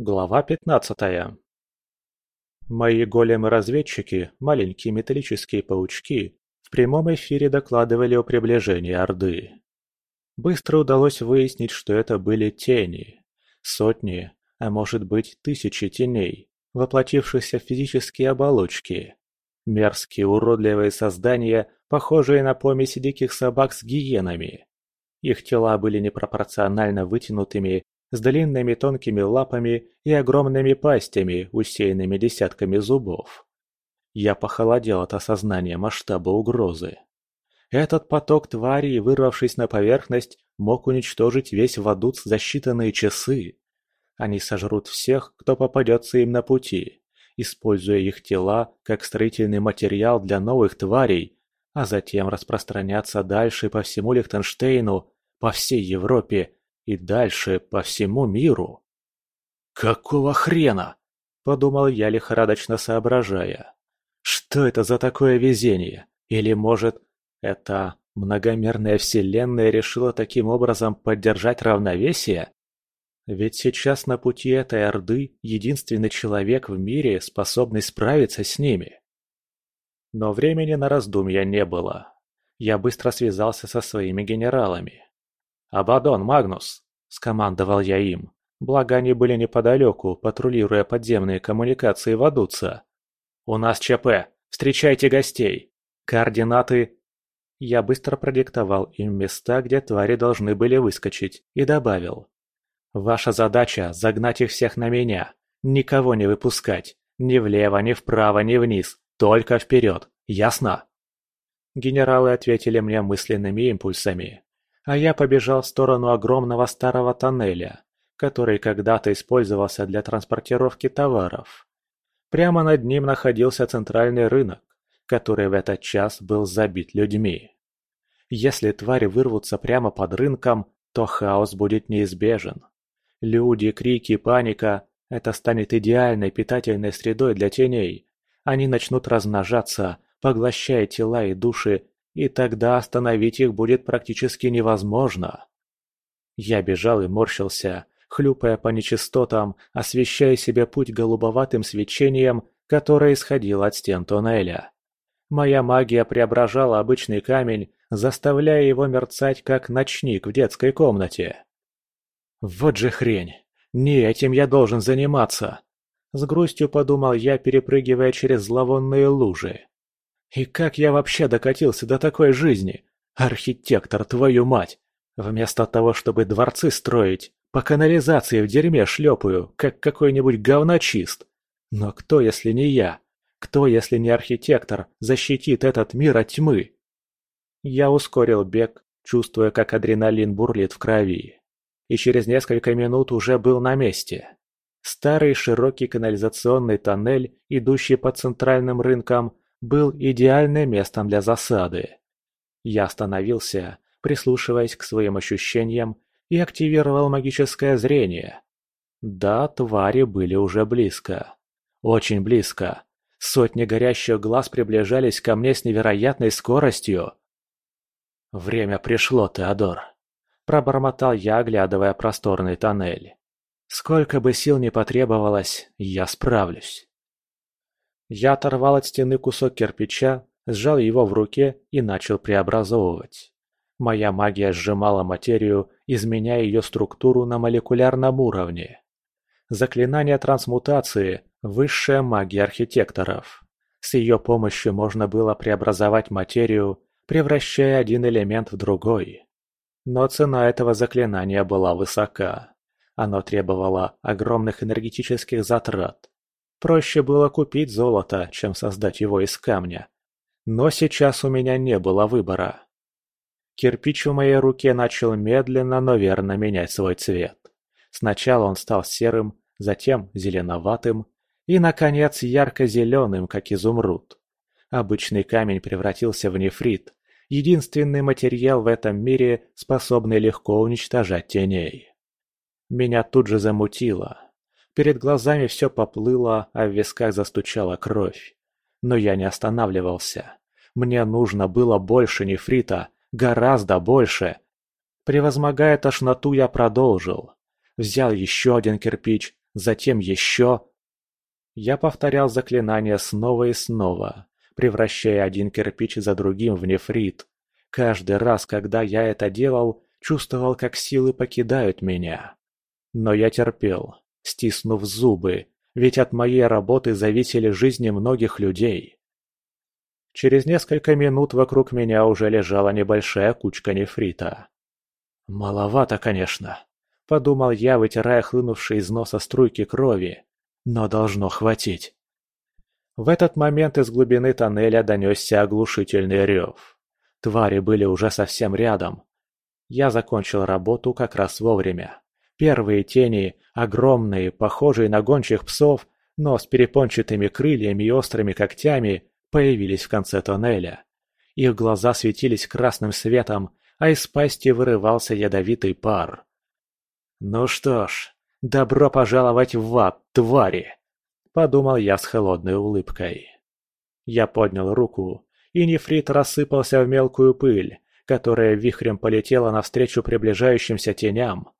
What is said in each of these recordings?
Глава пятнадцатая Мои големы-разведчики, маленькие металлические паучки, в прямом эфире докладывали о приближении Орды. Быстро удалось выяснить, что это были тени. Сотни, а может быть тысячи теней, воплотившихся в физические оболочки. Мерзкие уродливые создания, похожие на помеси диких собак с гиенами. Их тела были непропорционально вытянутыми, с длинными тонкими лапами и огромными пастями, усеянными десятками зубов. Я похолодел от осознания масштаба угрозы. Этот поток тварей, вырвавшись на поверхность, мог уничтожить весь Вадут за считанные часы. Они сожрут всех, кто попадется им на пути, используя их тела как строительный материал для новых тварей, а затем распространяться дальше по всему Лихтенштейну, по всей Европе и дальше по всему миру. «Какого хрена?» – подумал я, лихорадочно соображая. «Что это за такое везение? Или, может, это многомерная вселенная решила таким образом поддержать равновесие? Ведь сейчас на пути этой Орды единственный человек в мире, способный справиться с ними. Но времени на раздумья не было. Я быстро связался со своими генералами. «Абадон, Магнус!» – скомандовал я им, благо они были неподалеку, патрулируя подземные коммуникации Вадуца. «У нас ЧП! Встречайте гостей! Координаты я быстро продиктовал им места, где твари должны были выскочить, и добавил. «Ваша задача – загнать их всех на меня. Никого не выпускать. Ни влево, ни вправо, ни вниз. Только вперед. Ясно?» Генералы ответили мне мысленными импульсами. А я побежал в сторону огромного старого тоннеля, который когда-то использовался для транспортировки товаров. Прямо над ним находился центральный рынок, который в этот час был забит людьми. Если твари вырвутся прямо под рынком, то хаос будет неизбежен. Люди, крики, паника – это станет идеальной питательной средой для теней. Они начнут размножаться, поглощая тела и души, и тогда остановить их будет практически невозможно. Я бежал и морщился, хлюпая по нечистотам, освещая себе путь голубоватым свечением, которое исходило от стен тоннеля. Моя магия преображала обычный камень, заставляя его мерцать, как ночник в детской комнате. Вот же хрень! Не этим я должен заниматься! С грустью подумал я, перепрыгивая через зловонные лужи. И как я вообще докатился до такой жизни? Архитектор, твою мать! Вместо того, чтобы дворцы строить, по канализации в дерьме шлепаю, как какой-нибудь говночист. Но кто, если не я? Кто, если не архитектор, защитит этот мир от тьмы? Я ускорил бег, чувствуя, как адреналин бурлит в крови. И через несколько минут уже был на месте. Старый широкий канализационный тоннель, идущий по центральным рынкам, был идеальным местом для засады. Я остановился, прислушиваясь к своим ощущениям, и активировал магическое зрение. Да, твари были уже близко. Очень близко. Сотни горящих глаз приближались ко мне с невероятной скоростью. «Время пришло, Теодор», – пробормотал я, оглядывая просторный тоннель. «Сколько бы сил ни потребовалось, я справлюсь». Я оторвал от стены кусок кирпича, сжал его в руке и начал преобразовывать. Моя магия сжимала материю, изменяя ее структуру на молекулярном уровне. Заклинание трансмутации – высшая магия архитекторов. С ее помощью можно было преобразовать материю, превращая один элемент в другой. Но цена этого заклинания была высока. Оно требовало огромных энергетических затрат. Проще было купить золото, чем создать его из камня. Но сейчас у меня не было выбора. Кирпич в моей руке начал медленно, но верно менять свой цвет. Сначала он стал серым, затем зеленоватым и, наконец, ярко-зеленым, как изумруд. Обычный камень превратился в нефрит, единственный материал в этом мире, способный легко уничтожать теней. Меня тут же замутило. Перед глазами все поплыло, а в висках застучала кровь. Но я не останавливался. Мне нужно было больше нефрита, гораздо больше. Превозмогая тошноту, я продолжил. Взял еще один кирпич, затем еще. Я повторял заклинание снова и снова, превращая один кирпич за другим в нефрит. Каждый раз, когда я это делал, чувствовал, как силы покидают меня. Но я терпел, стиснув зубы, ведь от моей работы зависели жизни многих людей. Через несколько минут вокруг меня уже лежала небольшая кучка нефрита. «Маловато, конечно», — подумал я, вытирая хлынувшие из носа струйки крови, «но должно хватить». В этот момент из глубины тоннеля донесся оглушительный рев. Твари были уже совсем рядом. Я закончил работу как раз вовремя. Первые тени, огромные, похожие на гончих псов, но с перепончатыми крыльями и острыми когтями, появились в конце тоннеля. Их глаза светились красным светом, а из пасти вырывался ядовитый пар. «Ну что ж, добро пожаловать в ад, твари!» – подумал я с холодной улыбкой. Я поднял руку, и нефрит рассыпался в мелкую пыль, которая вихрем полетела навстречу приближающимся теням.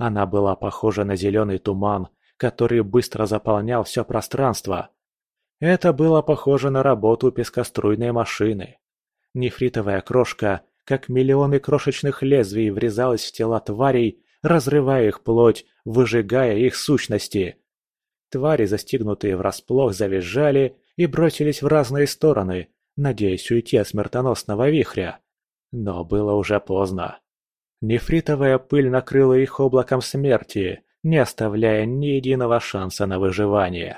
Она была похожа на зеленый туман, который быстро заполнял все пространство, это было похоже на работу пескоструйной машины. Нефритовая крошка, как миллионы крошечных лезвий, врезалась в тела тварей, разрывая их плоть, выжигая их сущности. Твари, застигнутые врасплох, завизжали и бросились в разные стороны, надеясь уйти от смертоносного вихря. Но было уже поздно. Нефритовая пыль накрыла их облаком смерти, не оставляя ни единого шанса на выживание.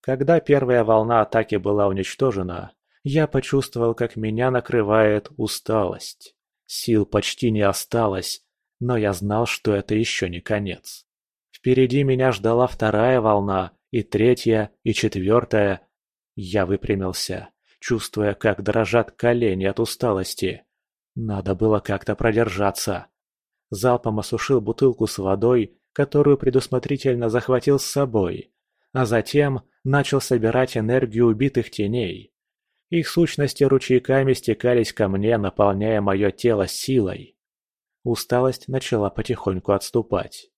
Когда первая волна атаки была уничтожена, я почувствовал, как меня накрывает усталость. Сил почти не осталось, но я знал, что это еще не конец. Впереди меня ждала вторая волна, и третья, и четвертая. Я выпрямился, чувствуя, как дрожат колени от усталости. Надо было как-то продержаться. Залпом осушил бутылку с водой, которую предусмотрительно захватил с собой, а затем начал собирать энергию убитых теней. Их сущности ручейками стекались ко мне, наполняя мое тело силой. Усталость начала потихоньку отступать.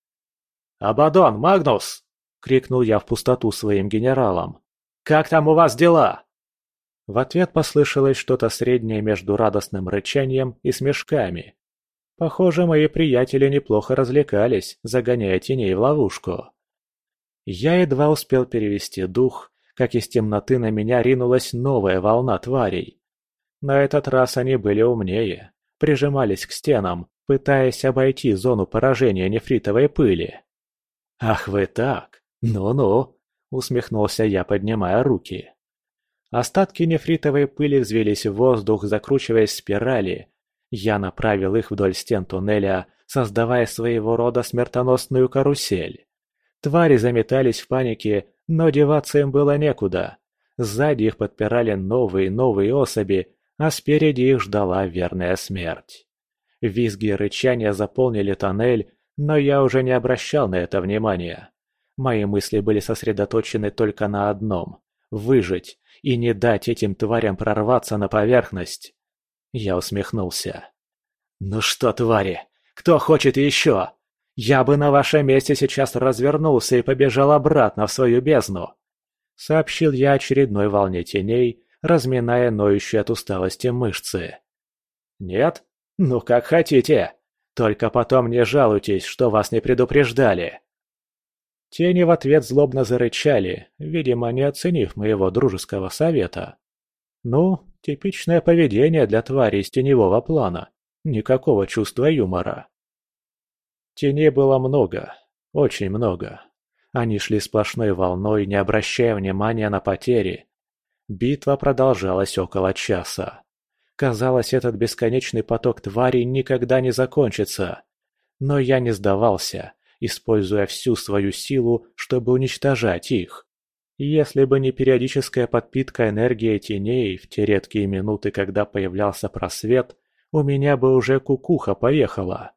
«Абадон, Магнус!» — крикнул я в пустоту своим генералам. «Как там у вас дела?» В ответ послышалось что-то среднее между радостным рычанием и смешками. Похоже, мои приятели неплохо развлекались, загоняя теней в ловушку. Я едва успел перевести дух, как из темноты на меня ринулась новая волна тварей. На этот раз они были умнее, прижимались к стенам, пытаясь обойти зону поражения нефритовой пыли. «Ах вы так! Ну-ну!» – усмехнулся я, поднимая руки. Остатки нефритовой пыли взвелись в воздух, закручиваясь спирали. Я направил их вдоль стен туннеля, создавая своего рода смертоносную карусель. Твари заметались в панике, но деваться им было некуда. Сзади их подпирали новые новые особи, а спереди их ждала верная смерть. Визги и рычания заполнили тоннель, но я уже не обращал на это внимания. Мои мысли были сосредоточены только на одном – выжить и не дать этим тварям прорваться на поверхность. Я усмехнулся. «Ну что, твари, кто хочет еще?» Я бы на вашем месте сейчас развернулся и побежал обратно в свою бездну!» Сообщил я очередной волне теней, разминая ноющие от усталости мышцы. «Нет? Ну как хотите. Только потом не жалуйтесь, что вас не предупреждали». Тени в ответ злобно зарычали, видимо, не оценив моего дружеского совета. Ну, типичное поведение для твари из теневого плана. Никакого чувства юмора. Теней было много, очень много. Они шли сплошной волной, не обращая внимания на потери. Битва продолжалась около часа. Казалось, этот бесконечный поток тварей никогда не закончится. Но я не сдавался, используя всю свою силу, чтобы уничтожать их. Если бы не периодическая подпитка энергии теней в те редкие минуты, когда появлялся просвет, у меня бы уже кукуха поехала.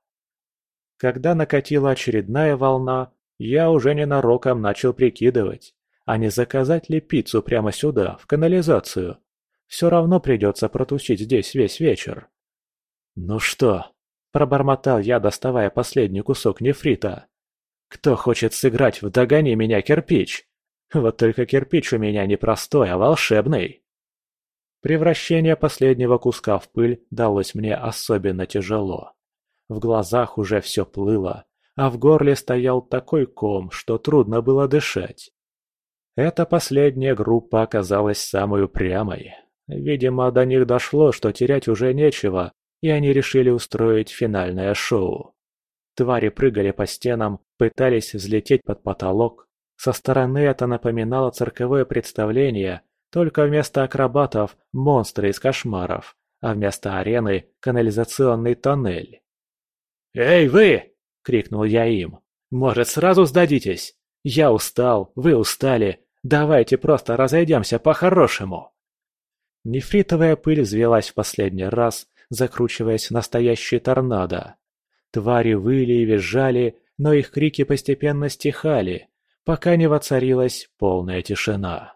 Когда накатила очередная волна, я уже ненароком начал прикидывать, а не заказать ли пиццу прямо сюда, в канализацию. Все равно придется протусить здесь весь вечер. «Ну что?» – пробормотал я, доставая последний кусок нефрита. Кто хочет сыграть в «Догони меня, кирпич»? Вот только кирпич у меня не простой, а волшебный. Превращение последнего куска в пыль далось мне особенно тяжело. В глазах уже все плыло, а в горле стоял такой ком, что трудно было дышать. Эта последняя группа оказалась самой упрямой. Видимо, до них дошло, что терять уже нечего, и они решили устроить финальное шоу. Твари прыгали по стенам, пытались взлететь под потолок. Со стороны это напоминало цирковое представление, только вместо акробатов – монстры из кошмаров, а вместо арены – канализационный тоннель. «Эй, вы!» – крикнул я им. «Может, сразу сдадитесь? Я устал, вы устали. Давайте просто разойдемся по-хорошему!» Нефритовая пыль взвелась в последний раз, закручиваясь в настоящий торнадо. Твари выли и визжали, но их крики постепенно стихали, пока не воцарилась полная тишина.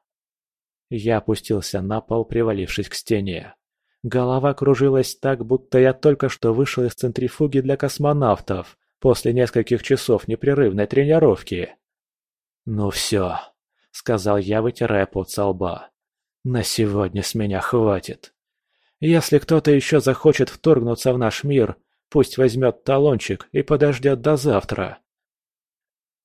Я опустился на пол, привалившись к стене. Голова кружилась так, будто я только что вышел из центрифуги для космонавтов после нескольких часов непрерывной тренировки. «Ну все», — сказал я, вытирая пот со лба. «На сегодня с меня хватит. Если кто-то еще захочет вторгнуться в наш мир, пусть возьмет талончик и подождет до завтра».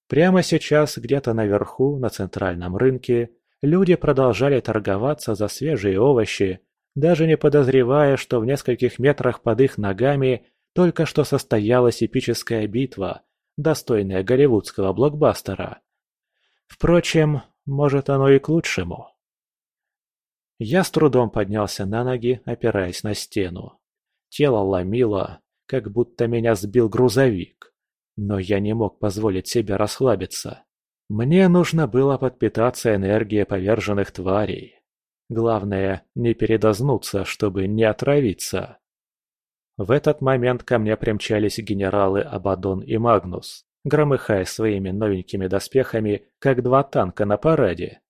Прямо сейчас, где-то наверху, на центральном рынке, люди продолжали торговаться за свежие овощи, даже не подозревая, что в нескольких метрах под их ногами только что состоялась эпическая битва, достойная голливудского блокбастера. Впрочем, может оно и к лучшему. Я с трудом поднялся на ноги, опираясь на стену. Тело ломило, как будто меня сбил грузовик. Но я не мог позволить себе расслабиться. Мне нужно было подпитаться энергией поверженных тварей. Главное, не передознуться, чтобы не отравиться. В этот момент ко мне примчались генералы Абадон и Магнус, громыхая своими новенькими доспехами, как два танка на параде.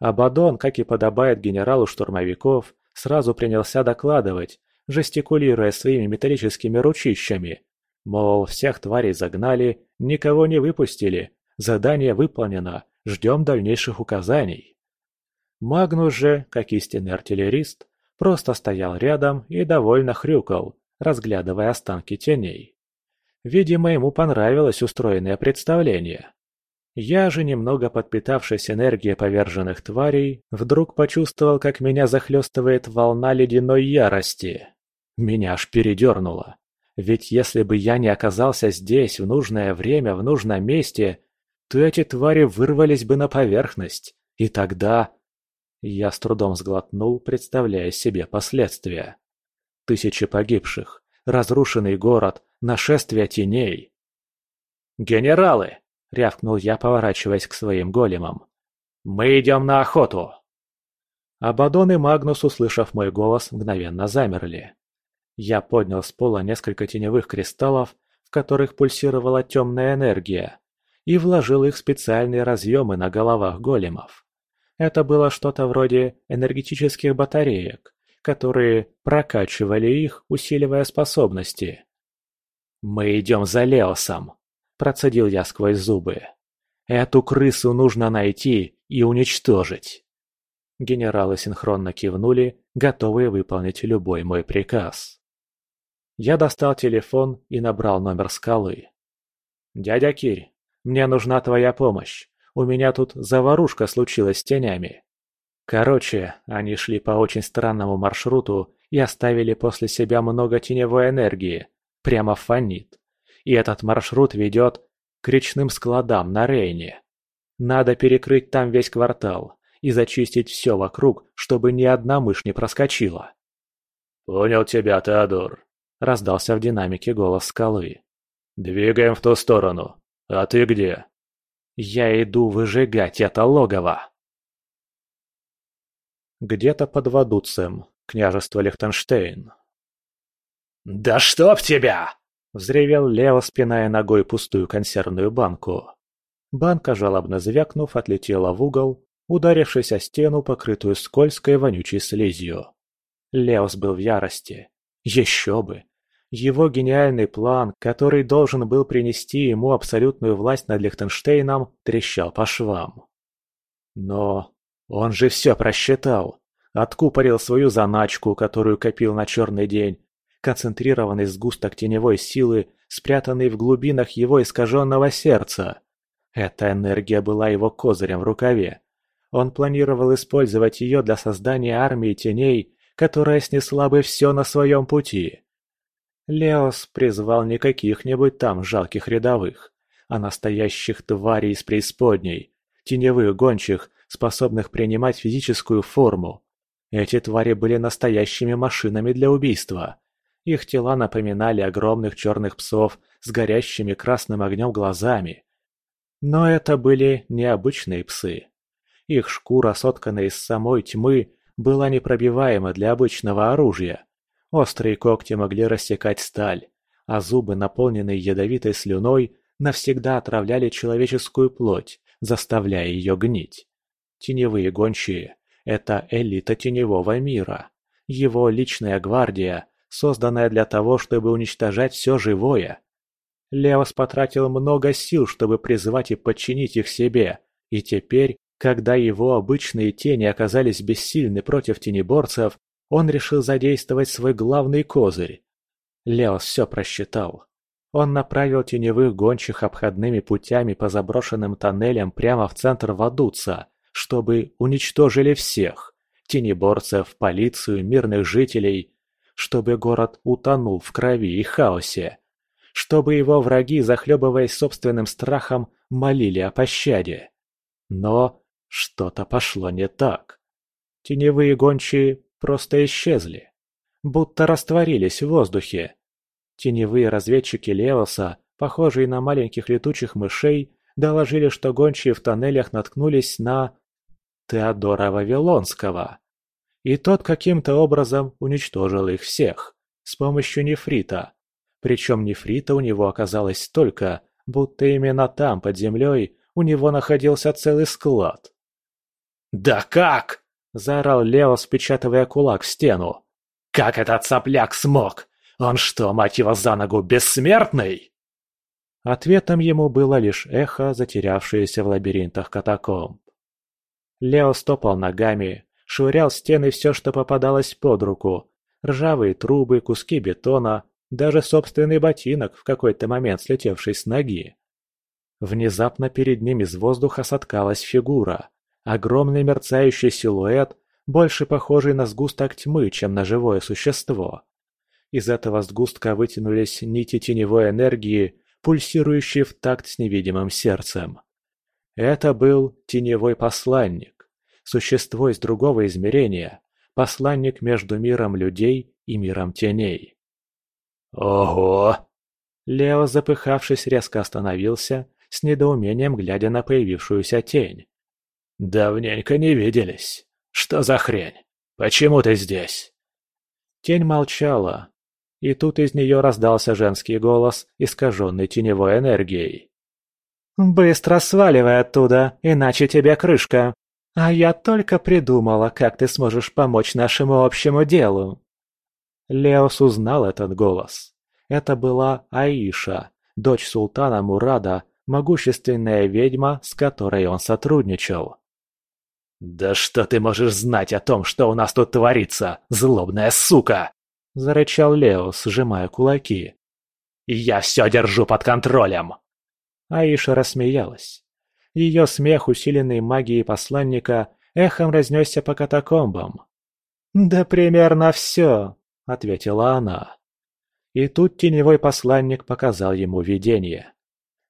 Абадон, как и подобает генералу штурмовиков, сразу принялся докладывать, жестикулируя своими металлическими ручищами, Мол, всех тварей загнали, никого не выпустили, задание выполнено, ждем дальнейших указаний. Магнус же, как истинный артиллерист, просто стоял рядом и довольно хрюкал, разглядывая останки теней. Видимо, ему понравилось устроенное представление. Я же, немного подпитавшись энергией поверженных тварей, вдруг почувствовал, как меня захлестывает волна ледяной ярости. Меня аж передернуло. Ведь если бы я не оказался здесь в нужное время, в нужном месте, то эти твари вырвались бы на поверхность. И тогда... Я с трудом сглотнул, представляя себе последствия. Тысячи погибших, разрушенный город, нашествие теней. «Генералы!» — рявкнул я, поворачиваясь к своим големам. «Мы идем на охоту!» Абадон и Магнус, услышав мой голос, мгновенно замерли. Я поднял с пола несколько теневых кристаллов, в которых пульсировала темная энергия, и вложил их в специальные разъемы на головах големов. Это было что-то вроде энергетических батареек, которые прокачивали их, усиливая способности. «Мы идем за Леосом», – процедил я сквозь зубы. «Эту крысу нужно найти и уничтожить». Генералы синхронно кивнули, готовые выполнить любой мой приказ. Я достал телефон и набрал номер скалы. «Дядя Кирь, мне нужна твоя помощь. У меня тут заварушка случилась с тенями». Короче, они шли по очень странному маршруту и оставили после себя много теневой энергии. Прямо фонит. И этот маршрут ведет к речным складам на Рейне. Надо перекрыть там весь квартал и зачистить все вокруг, чтобы ни одна мышь не проскочила. «Понял тебя, Теодор», – раздался в динамике голос скалы. «Двигаем в ту сторону. А ты где?» «Я иду выжигать это логово!» Где-то под Вадуцем, княжество Лихтенштейн. «Да чтоб тебя!» – взревел Лео, спиная ногой пустую консервную банку. Банка, жалобно звякнув, отлетела в угол, ударившись о стену, покрытую скользкой вонючей слизью. Леос был в ярости. Еще бы! Его гениальный план, который должен был принести ему абсолютную власть над Лихтенштейном, трещал по швам. Но он же все просчитал. Откупорил свою заначку, которую копил на черный день. Концентрированный сгусток теневой силы, спрятанный в глубинах его искаженного сердца. Эта энергия была его козырем в рукаве. Он планировал использовать ее для создания армии теней, которая снесла бы все на своем пути. Леос призвал не каких-нибудь там жалких рядовых, а настоящих тварей из преисподней, теневых гончих, способных принимать физическую форму. Эти твари были настоящими машинами для убийства. Их тела напоминали огромных черных псов с горящими красным огнем глазами. Но это были необычные псы. Их шкура, сотканная из самой тьмы, была непробиваема для обычного оружия. Острые когти могли рассекать сталь, а зубы, наполненные ядовитой слюной, навсегда отравляли человеческую плоть, заставляя ее гнить. Теневые гончие – это элита теневого мира. Его личная гвардия, созданная для того, чтобы уничтожать все живое. Леос потратил много сил, чтобы призвать и подчинить их себе, и теперь, когда его обычные тени оказались бессильны против тенеборцев, он решил задействовать свой главный козырь. Леос все просчитал. Он направил теневых гончих обходными путями по заброшенным тоннелям прямо в центр Вадуца, чтобы уничтожили всех – тенеборцев, полицию, мирных жителей, чтобы город утонул в крови и хаосе, чтобы его враги, захлебываясь собственным страхом, молили о пощаде. Но что-то пошло не так. Теневые гончие просто исчезли. Будто растворились в воздухе. Теневые разведчики Леоса, похожие на маленьких летучих мышей, доложили, что гончие в тоннелях наткнулись на... Теодора Вавилонского. И тот каким-то образом уничтожил их всех. С помощью нефрита. Причем нефрита у него оказалось столько, будто именно там, под землей, у него находился целый склад. «Да как?» – заорал Лео, спечатывая кулак в стену. «Как этот сопляк смог? Он что, мать его за ногу, бессмертный?» Ответом ему было лишь эхо, затерявшееся в лабиринтах катакомб. Лео стопал ногами, швырял стены все, что попадалось под руку. Ржавые трубы, куски бетона, даже собственный ботинок, в какой-то момент слетевший с ноги. Внезапно перед ним из воздуха соткалась фигура. Огромный мерцающий силуэт, больше похожий на сгусток тьмы, чем на живое существо. Из этого сгустка вытянулись нити теневой энергии, пульсирующие в такт с невидимым сердцем. Это был теневой посланник, существо из другого измерения, посланник между миром людей и миром теней. «Ого!» Лео, запыхавшись, резко остановился, с недоумением глядя на появившуюся тень. «Давненько не виделись. Что за хрень? Почему ты здесь?» Тень молчала, и тут из нее раздался женский голос, искаженный теневой энергией. «Быстро сваливай оттуда, иначе тебе крышка. А я только придумала, как ты сможешь помочь нашему общему делу». Леос узнал этот голос. Это была Аиша, дочь султана Мурада, могущественная ведьма, с которой он сотрудничал. «Да что ты можешь знать о том, что у нас тут творится, злобная сука!» – зарычал Лео, сжимая кулаки. «Я все держу под контролем!» Аиша рассмеялась. Ее смех, усиленный магией посланника, эхом разнесся по катакомбам. «Да примерно все», — ответила она. И тут теневой посланник показал ему видение.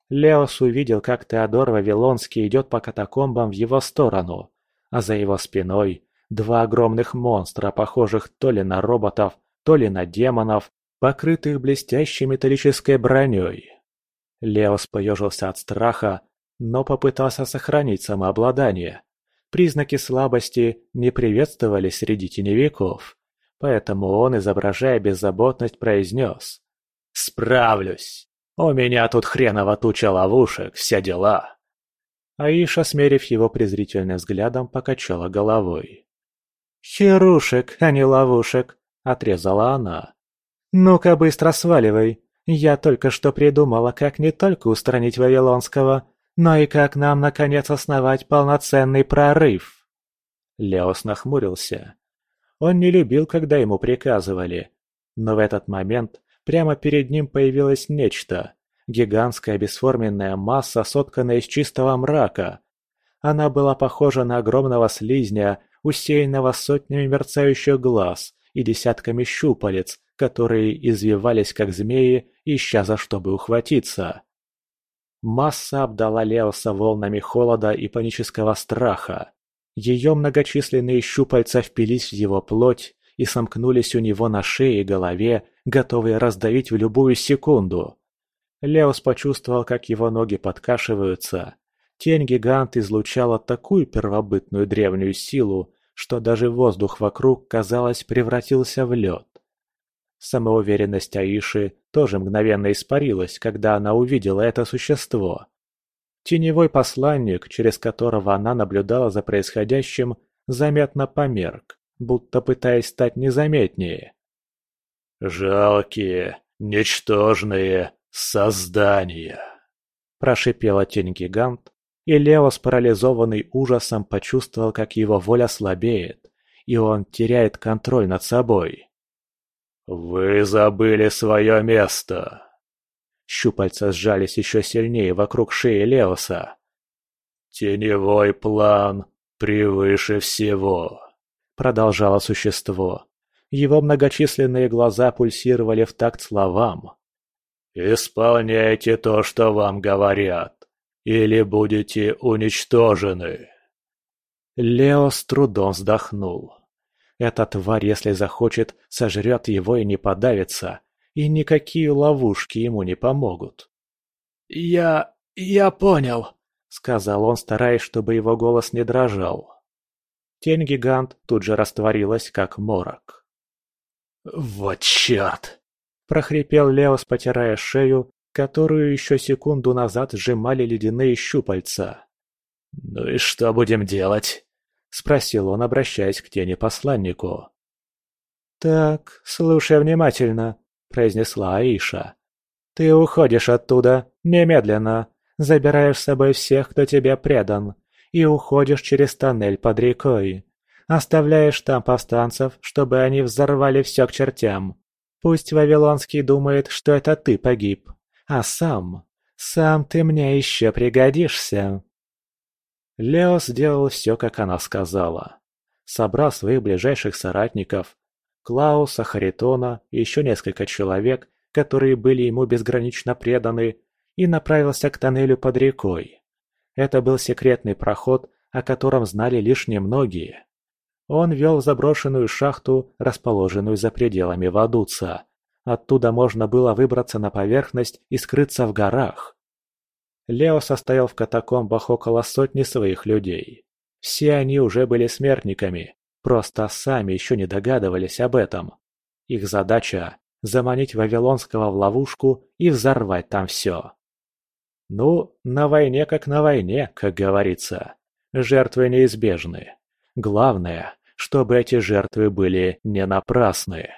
Леос увидел, как Теодор Вавилонский идет по катакомбам в его сторону, а за его спиной два огромных монстра, похожих то ли на роботов, то ли на демонов, покрытых блестящей металлической броней. Леос поежился от страха, но попытался сохранить самообладание. Признаки слабости не приветствовали среди теневиков, поэтому он, изображая беззаботность, произнес «Справлюсь! У меня тут хреново туча ловушек, все дела!» Аиша, смерив его презрительным взглядом, покачала головой. «Херушек, а не ловушек!» – отрезала она. «Ну-ка быстро сваливай. Я только что придумала, как не только устранить Вавилонского, но и как нам, наконец, основать полноценный прорыв». Леос нахмурился. Он не любил, когда ему приказывали. Но в этот момент прямо перед ним появилось нечто. Гигантская бесформенная масса, сотканная из чистого мрака. Она была похожа на огромного слизня, усеянного сотнями мерцающих глаз и десятками щупалец, которые извивались как змеи, ища за что бы ухватиться. Масса обдала Леоса волнами холода и панического страха. Ее многочисленные щупальца впились в его плоть и сомкнулись у него на шее и голове, готовые раздавить в любую секунду. Леос почувствовал, как его ноги подкашиваются. Тень гигант излучала такую первобытную древнюю силу, что даже воздух вокруг, казалось, превратился в лед. Самоуверенность Аиши тоже мгновенно испарилась, когда она увидела это существо. Теневой посланник, через которого она наблюдала за происходящим, заметно померк, будто пытаясь стать незаметнее. «Жалкие, ничтожные создания!» Прошипела тень-гигант, и Леос, парализованный ужасом, почувствовал, как его воля слабеет, и он теряет контроль над собой. «Вы забыли свое место!» Щупальца сжались еще сильнее вокруг шеи Леоса. «Теневой план превыше всего!» Продолжало существо. Его многочисленные глаза пульсировали в такт словам. «Исполняйте то, что вам говорят, или будете уничтожены!» Лео с трудом вздохнул. Эта тварь, если захочет, сожрет его и не подавится, и никакие ловушки ему не помогут. «Я... я понял», — сказал он, стараясь, чтобы его голос не дрожал. Тень-гигант тут же растворилась, как морок. «Вот черт!» – прохрипел Леос, потирая шею, которую еще секунду назад сжимали ледяные щупальца. «Ну и что будем делать?» — спросил он, обращаясь к тени-посланнику. «Так, слушай внимательно», — произнесла Аиша. «Ты уходишь оттуда, немедленно, забираешь с собой всех, кто тебе предан, и уходишь через тоннель под рекой. Оставляешь там повстанцев, чтобы они взорвали все к чертям. Пусть Вавилонский думает, что это ты погиб, а сам... Сам ты мне еще пригодишься». Лео сделал все, как она сказала. Собрав своих ближайших соратников, Клауса, Харитона и еще несколько человек, которые были ему безгранично преданы, и направился к тоннелю под рекой. Это был секретный проход, о котором знали лишь немногие. Он вел в заброшенную шахту, расположенную за пределами Вадуца. Оттуда можно было выбраться на поверхность и скрыться в горах. Лео состоял в катакомбах около сотни своих людей. Все они уже были смертниками, просто сами еще не догадывались об этом. Их задача – заманить Вавилонского в ловушку и взорвать там все. Ну, на войне как на войне, как говорится. Жертвы неизбежны. Главное, чтобы эти жертвы были не напрасны.